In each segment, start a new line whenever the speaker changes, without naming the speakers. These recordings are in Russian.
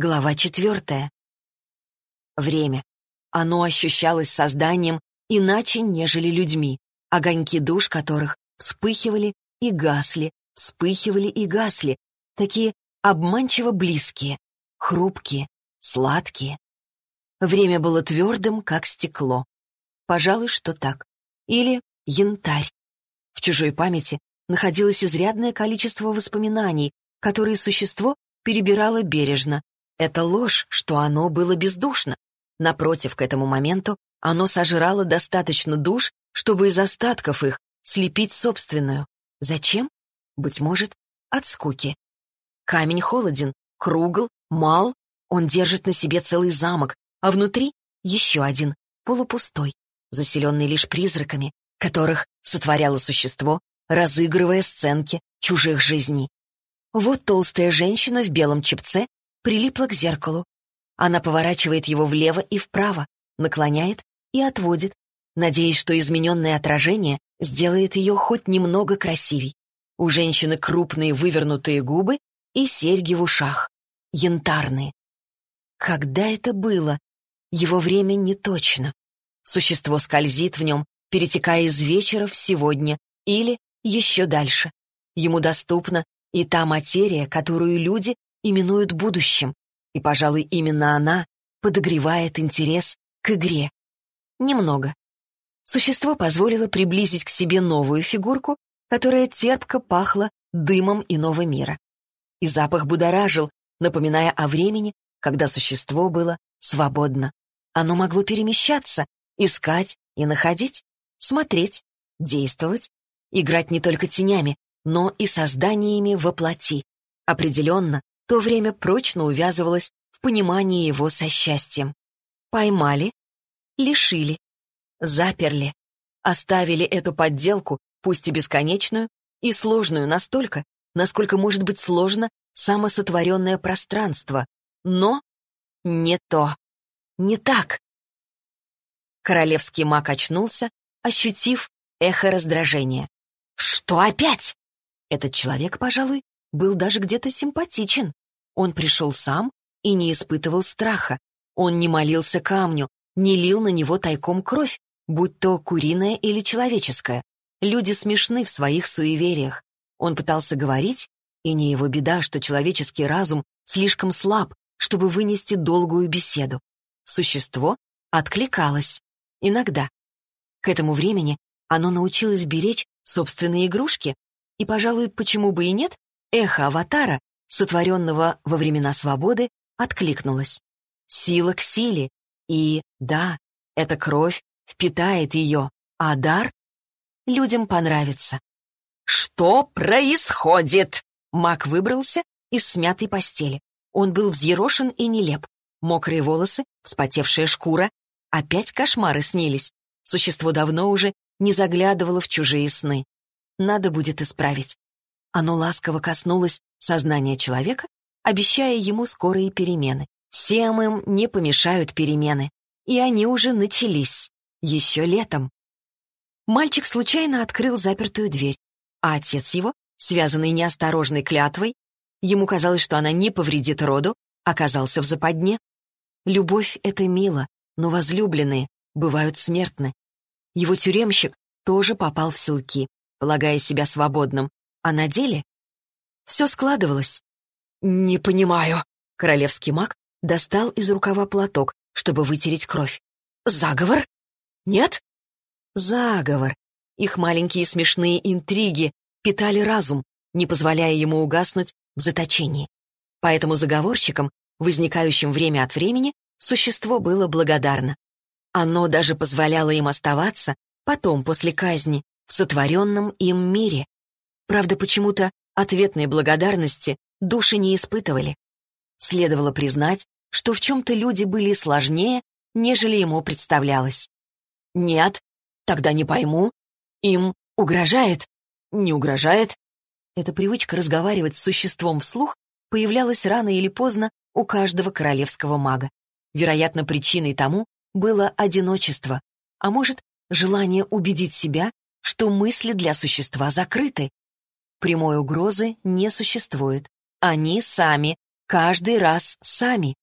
Глава четвертая. Время. Оно ощущалось созданием иначе, нежели людьми, огоньки душ которых вспыхивали и гасли, вспыхивали и гасли, такие обманчиво близкие, хрупкие, сладкие. Время было твердым, как стекло. Пожалуй, что так. Или янтарь. В чужой памяти находилось изрядное количество воспоминаний, которые существо перебирало бережно, это ложь, что оно было бездушно. Напротив, к этому моменту оно сожрало достаточно душ, чтобы из остатков их слепить собственную. Зачем? Быть может, от скуки. Камень холоден, кругл, мал, он держит на себе целый замок, а внутри еще один, полупустой, заселенный лишь призраками, которых сотворяло существо, разыгрывая сценки чужих жизней. Вот толстая женщина в белом чепце прилипла к зеркалу. Она поворачивает его влево и вправо, наклоняет и отводит, надеясь, что измененное отражение сделает ее хоть немного красивей. У женщины крупные вывернутые губы и серьги в ушах. Янтарные. Когда это было? Его время не точно. Существо скользит в нем, перетекая из вечера в сегодня или еще дальше. Ему доступна и та материя, которую люди именуют будущим, и, пожалуй, именно она подогревает интерес к игре. Немного. Существо позволило приблизить к себе новую фигурку, которая терпко пахла дымом иного мира. И запах будоражил, напоминая о времени, когда существо было свободно. Оно могло перемещаться, искать и находить, смотреть, действовать, играть не только тенями, но и созданиями во плоти. Определенно, то время прочно увязывалось в понимании его со счастьем. Поймали, лишили, заперли, оставили эту подделку, пусть и бесконечную, и сложную настолько, насколько может быть сложно самосотворенное пространство. Но не то, не так. Королевский маг очнулся, ощутив эхо раздражения. «Что опять?» Этот человек, пожалуй, был даже где-то симпатичен. Он пришел сам и не испытывал страха. Он не молился камню, не лил на него тайком кровь, будь то куриная или человеческая. Люди смешны в своих суевериях. Он пытался говорить, и не его беда, что человеческий разум слишком слаб, чтобы вынести долгую беседу. Существо откликалось. Иногда. К этому времени оно научилось беречь собственные игрушки, и, пожалуй, почему бы и нет, Эхо аватара, сотворенного во времена свободы, откликнулось. Сила к силе. И, да, эта кровь впитает ее, а дар людям понравится. «Что происходит?» Маг выбрался из смятой постели. Он был взъерошен и нелеп. Мокрые волосы, вспотевшая шкура. Опять кошмары снились. Существо давно уже не заглядывало в чужие сны. Надо будет исправить. Оно ласково коснулось сознания человека, обещая ему скорые перемены. Всем им не помешают перемены. И они уже начались. Еще летом. Мальчик случайно открыл запертую дверь, а отец его, связанный неосторожной клятвой, ему казалось, что она не повредит роду, оказался в западне. Любовь — это мило, но возлюбленные бывают смертны. Его тюремщик тоже попал в ссылки, полагая себя свободным, а на деле все складывалось. «Не понимаю». Королевский маг достал из рукава платок, чтобы вытереть кровь. «Заговор? Нет?» «Заговор. Их маленькие смешные интриги питали разум, не позволяя ему угаснуть в заточении. Поэтому заговорщикам, возникающим время от времени, существо было благодарно. Оно даже позволяло им оставаться потом, после казни, в сотворенном им мире. Правда, почему-то ответной благодарности души не испытывали. Следовало признать, что в чем-то люди были сложнее, нежели ему представлялось. «Нет, тогда не пойму. Им угрожает? Не угрожает?» Эта привычка разговаривать с существом вслух появлялась рано или поздно у каждого королевского мага. Вероятно, причиной тому было одиночество, а может, желание убедить себя, что мысли для существа закрыты, Прямой угрозы не существует. Они сами каждый раз сами.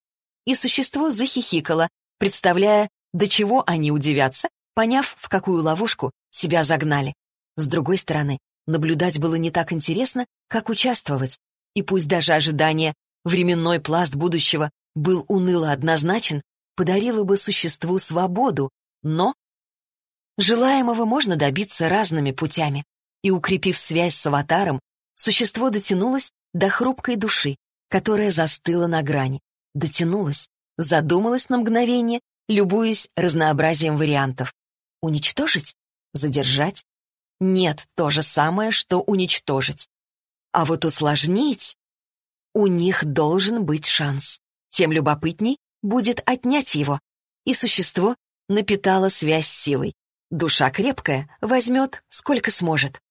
И существо захихикало, представляя, до чего они удивятся, поняв, в какую ловушку себя загнали. С другой стороны, наблюдать было не так интересно, как участвовать. И пусть даже ожидание, временной пласт будущего был уныло однозначен, подарило бы существу свободу, но желаемого можно добиться разными путями. И, укрепив связь с аватаром, существо дотянулось до хрупкой души, которая застыла на грани. Дотянулась, задумалась на мгновение, любуясь разнообразием вариантов. Уничтожить? Задержать? Нет, то же самое, что уничтожить. А вот усложнить... У них должен быть шанс. Тем любопытней будет отнять его. И существо напитало связь силой. Душа крепкая, возьмет, сколько сможет.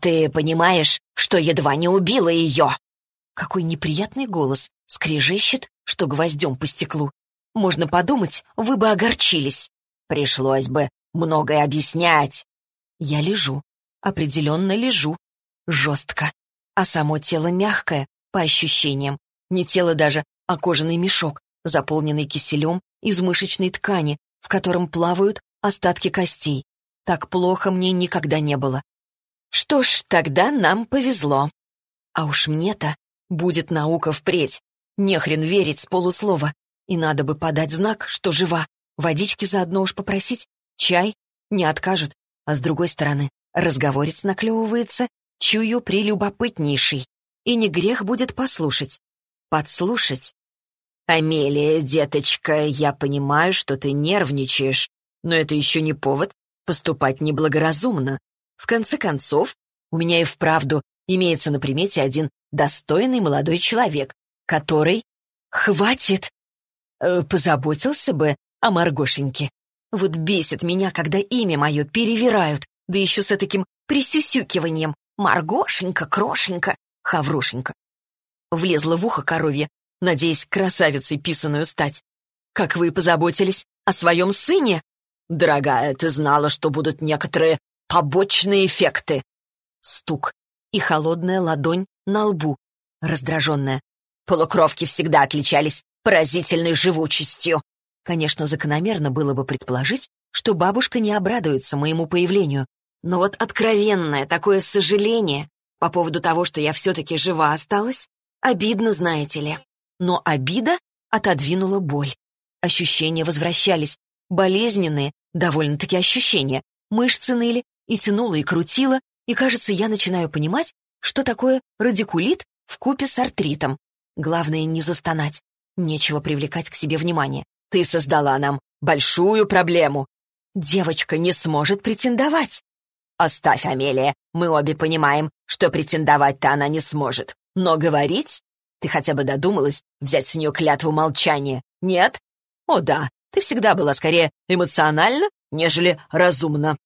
«Ты понимаешь, что едва не убила ее?» Какой неприятный голос, скрежещет, что гвоздем по стеклу. Можно подумать, вы бы огорчились. Пришлось бы многое объяснять. Я лежу, определенно лежу. Жестко. А само тело мягкое, по ощущениям. Не тело даже, а кожаный мешок, заполненный киселем из мышечной ткани, в котором плавают остатки костей. Так плохо мне никогда не было. Что ж, тогда нам повезло. А уж мне-то будет наука впредь. Нехрен верить с полуслова. И надо бы подать знак, что жива. Водички заодно уж попросить. Чай не откажут. А с другой стороны, разговорец наклевывается, чую прелюбопытнейший. И не грех будет послушать. Подслушать. «Амелия, деточка, я понимаю, что ты нервничаешь, но это еще не повод поступать неблагоразумно. В конце концов, у меня и вправду имеется на примете один достойный молодой человек, который... Хватит! Э, позаботился бы о Маргошеньке. Вот бесит меня, когда имя мое перевирают, да еще с таким присюсюкиванием. Маргошенька, крошенька, хаврошенька. Влезла в ухо коровье, надеясь красавицей писаную стать. Как вы позаботились о своем сыне? Дорогая, ты знала, что будут некоторые побочные эффекты. Стук и холодная ладонь на лбу, раздраженная. Полукровки всегда отличались поразительной живучестью. Конечно, закономерно было бы предположить, что бабушка не обрадуется моему появлению. Но вот откровенное такое сожаление по поводу того, что я все-таки жива осталась, обидно, знаете ли. Но обида отодвинула боль. Ощущения возвращались, болезненные, довольно-таки ощущения. Мышцы ныли, и тянуло, и крутило, и, кажется, я начинаю понимать, что такое радикулит в купе с артритом. Главное не застонать. Нечего привлекать к себе внимание. Ты создала нам большую проблему. Девочка не сможет претендовать. Оставь, Амелия, мы обе понимаем, что претендовать-то она не сможет. Но говорить? Ты хотя бы додумалась взять с нее клятву молчания? Нет? О да, ты всегда была скорее эмоциональна, нежели разумна.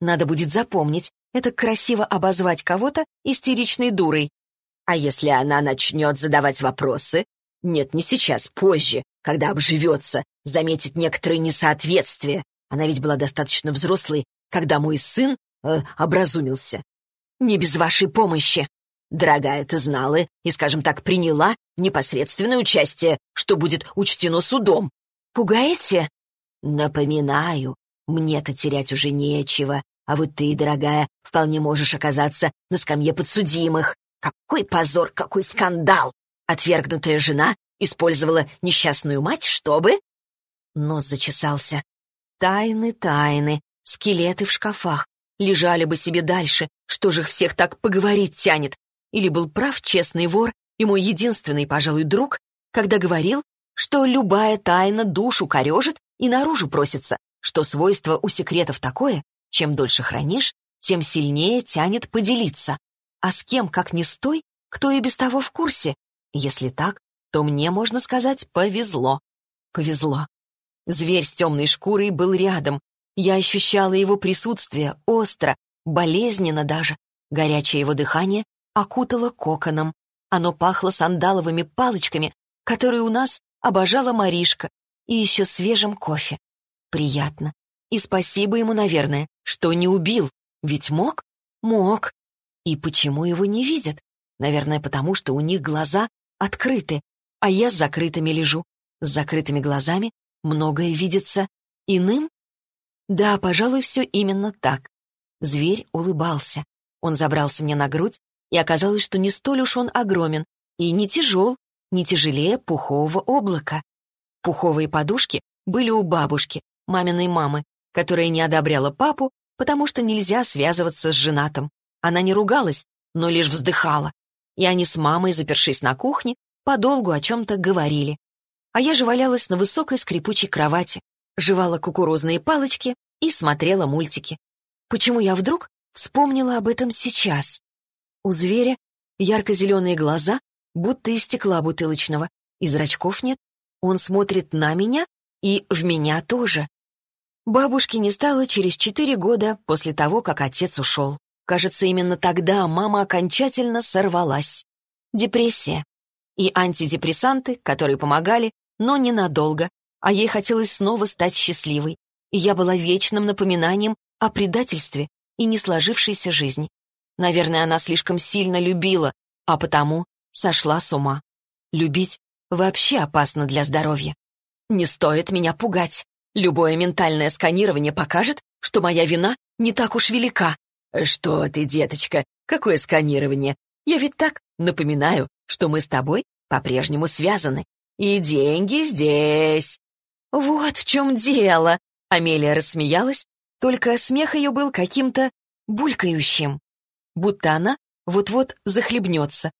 Надо будет запомнить, это красиво обозвать кого-то истеричной дурой. А если она начнет задавать вопросы, нет, не сейчас, позже, когда обживется, заметит некоторые несоответствия. Она ведь была достаточно взрослой, когда мой сын э, образумился. Не без вашей помощи. Дорогая, ты знала и, скажем так, приняла непосредственное участие, что будет учтено судом. Пугаете? Напоминаю, мне-то терять уже нечего, а вот ты, дорогая, вполне можешь оказаться на скамье подсудимых. Какой позор, какой скандал! Отвергнутая жена использовала несчастную мать, чтобы...» Нос зачесался. «Тайны, тайны, скелеты в шкафах. Лежали бы себе дальше, что же их всех так поговорить тянет? Или был прав честный вор и мой единственный, пожалуй, друг, когда говорил, что любая тайна душу корежит и наружу просится, что свойство у секретов такое, чем дольше хранишь, тем сильнее тянет поделиться. А с кем, как ни с той, кто и без того в курсе? Если так, то мне, можно сказать, повезло. Повезло. Зверь с темной шкурой был рядом. Я ощущала его присутствие остро, болезненно даже. Горячее его дыхание окутало коконом. Оно пахло сандаловыми палочками, которые у нас обожала Маришка, и еще свежим кофе. Приятно. И спасибо ему, наверное, что не убил. Ведь мог? Мог. И почему его не видят? Наверное, потому что у них глаза открыты, а я с закрытыми лежу. С закрытыми глазами многое видится иным? Да, пожалуй, все именно так. Зверь улыбался. Он забрался мне на грудь, и оказалось, что не столь уж он огромен и не тяжел, не тяжелее пухового облака. Пуховые подушки были у бабушки, маминой мамы, которая не одобряла папу, потому что нельзя связываться с женатым. Она не ругалась, но лишь вздыхала. И они с мамой, запершись на кухне, подолгу о чем-то говорили. А я же валялась на высокой скрипучей кровати, жевала кукурузные палочки и смотрела мультики. Почему я вдруг вспомнила об этом сейчас? У зверя ярко-зеленые глаза, будто из стекла бутылочного, и зрачков нет. Он смотрит на меня и в меня тоже. Бабушки не стало через четыре года после того, как отец ушел. Кажется, именно тогда мама окончательно сорвалась. Депрессия. И антидепрессанты, которые помогали, но ненадолго, а ей хотелось снова стать счастливой. И я была вечным напоминанием о предательстве и не сложившейся жизни. Наверное, она слишком сильно любила, а потому сошла с ума. Любить вообще опасно для здоровья. Не стоит меня пугать. Любое ментальное сканирование покажет, что моя вина не так уж велика. Что ты, деточка, какое сканирование? Я ведь так напоминаю, что мы с тобой по-прежнему связаны. И деньги здесь. Вот в чем дело. Амелия рассмеялась, только смех ее был каким-то булькающим, будто она вот-вот захлебнется.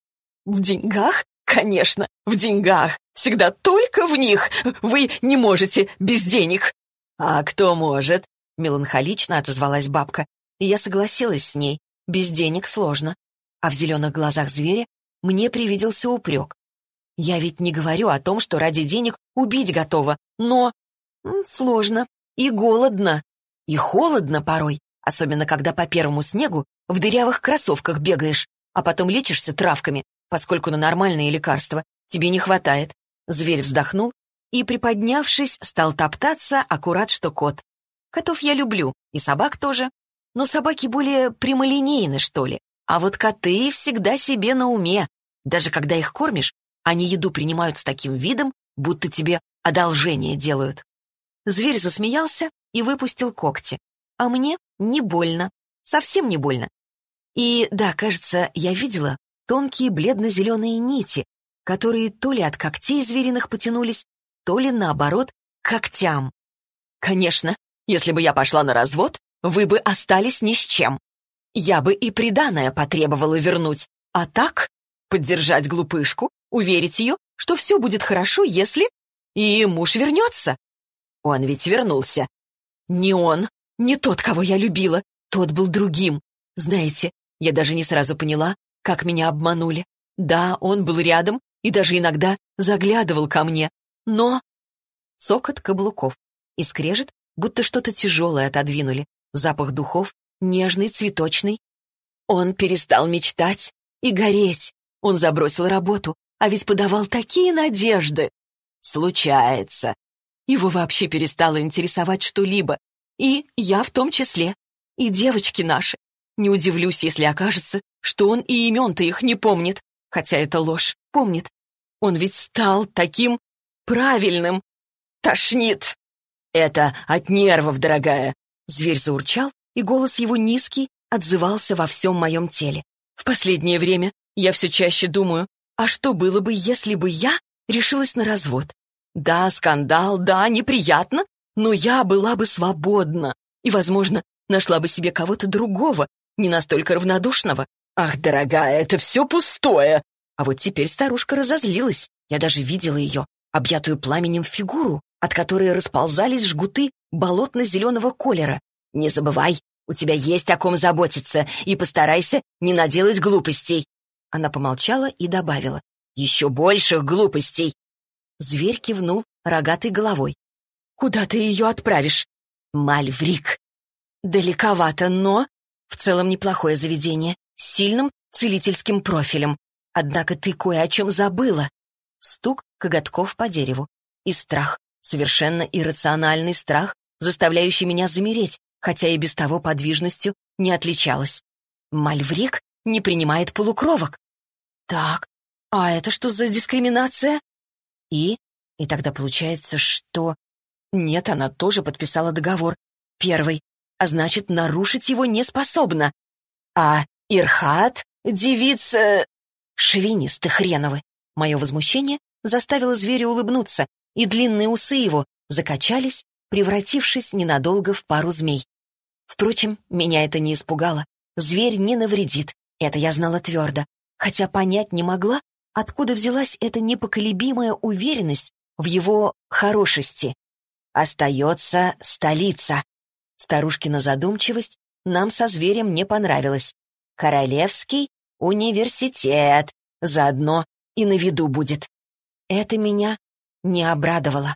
В деньгах? Конечно, в деньгах. Всегда только в них. Вы не можете без денег. А кто может? Меланхолично отозвалась бабка. И я согласилась с ней. Без денег сложно. А в зеленых глазах зверя мне привиделся упрек. Я ведь не говорю о том, что ради денег убить готова, но... Сложно. И голодно. И холодно порой, особенно когда по первому снегу в дырявых кроссовках бегаешь, а потом лечишься травками, поскольку на нормальные лекарства тебе не хватает. Зверь вздохнул и, приподнявшись, стал топтаться, аккурат что кот. Котов я люблю, и собак тоже. Но собаки более прямолинейны, что ли. А вот коты всегда себе на уме. Даже когда их кормишь, они еду принимают с таким видом, будто тебе одолжение делают. Зверь засмеялся и выпустил когти. А мне не больно. Совсем не больно. И да, кажется, я видела, тонкие бледно-зеленые нити, которые то ли от когтей звериных потянулись, то ли, наоборот, к когтям. Конечно, если бы я пошла на развод, вы бы остались ни с чем. Я бы и приданое потребовала вернуть. А так, поддержать глупышку, уверить ее, что все будет хорошо, если... И муж вернется. Он ведь вернулся. Не он, не тот, кого я любила. Тот был другим. Знаете, я даже не сразу поняла, как меня обманули. Да, он был рядом и даже иногда заглядывал ко мне. Но... Цокот каблуков и скрежет, будто что-то тяжелое отодвинули. Запах духов, нежный, цветочный. Он перестал мечтать и гореть. Он забросил работу, а ведь подавал такие надежды. Случается. Его вообще перестало интересовать что-либо. И я в том числе. И девочки наши. Не удивлюсь, если окажется, что он и имен-то их не помнит. Хотя это ложь. Помнит. Он ведь стал таким правильным. Тошнит. Это от нервов, дорогая. Зверь заурчал, и голос его низкий отзывался во всем моем теле. В последнее время я все чаще думаю, а что было бы, если бы я решилась на развод? Да, скандал, да, неприятно, но я была бы свободна и, возможно, нашла бы себе кого-то другого, не настолько равнодушного. Ах, дорогая, это все пустое. А вот теперь старушка разозлилась. Я даже видела ее, объятую пламенем фигуру, от которой расползались жгуты болотно-зеленого колера. Не забывай, у тебя есть о ком заботиться, и постарайся не наделать глупостей. Она помолчала и добавила. Еще больших глупостей. Зверь кивнул рогатой головой. «Куда ты ее отправишь?» «Мальврик». «Далековато, но...» «В целом неплохое заведение, с сильным целительским профилем. Однако ты кое о чем забыла». Стук коготков по дереву. И страх, совершенно иррациональный страх, заставляющий меня замереть, хотя и без того подвижностью не отличалась. Мальврик не принимает полукровок. Так, А это что за дискриминация? И? И тогда получается, что... Нет, она тоже подписала договор. Первый. А значит, нарушить его не способна. А Ирхат, девица... Шовинисты хреновы. Мое возмущение заставило зверя улыбнуться, и длинные усы его закачались, превратившись ненадолго в пару змей. Впрочем, меня это не испугало. Зверь не навредит, это я знала твердо, хотя понять не могла, откуда взялась эта непоколебимая уверенность в его хорошести. Остается столица. Старушкина задумчивость нам со зверем не понравилась. Королевский университет. Заодно и на виду будет. Это меня не обрадовало.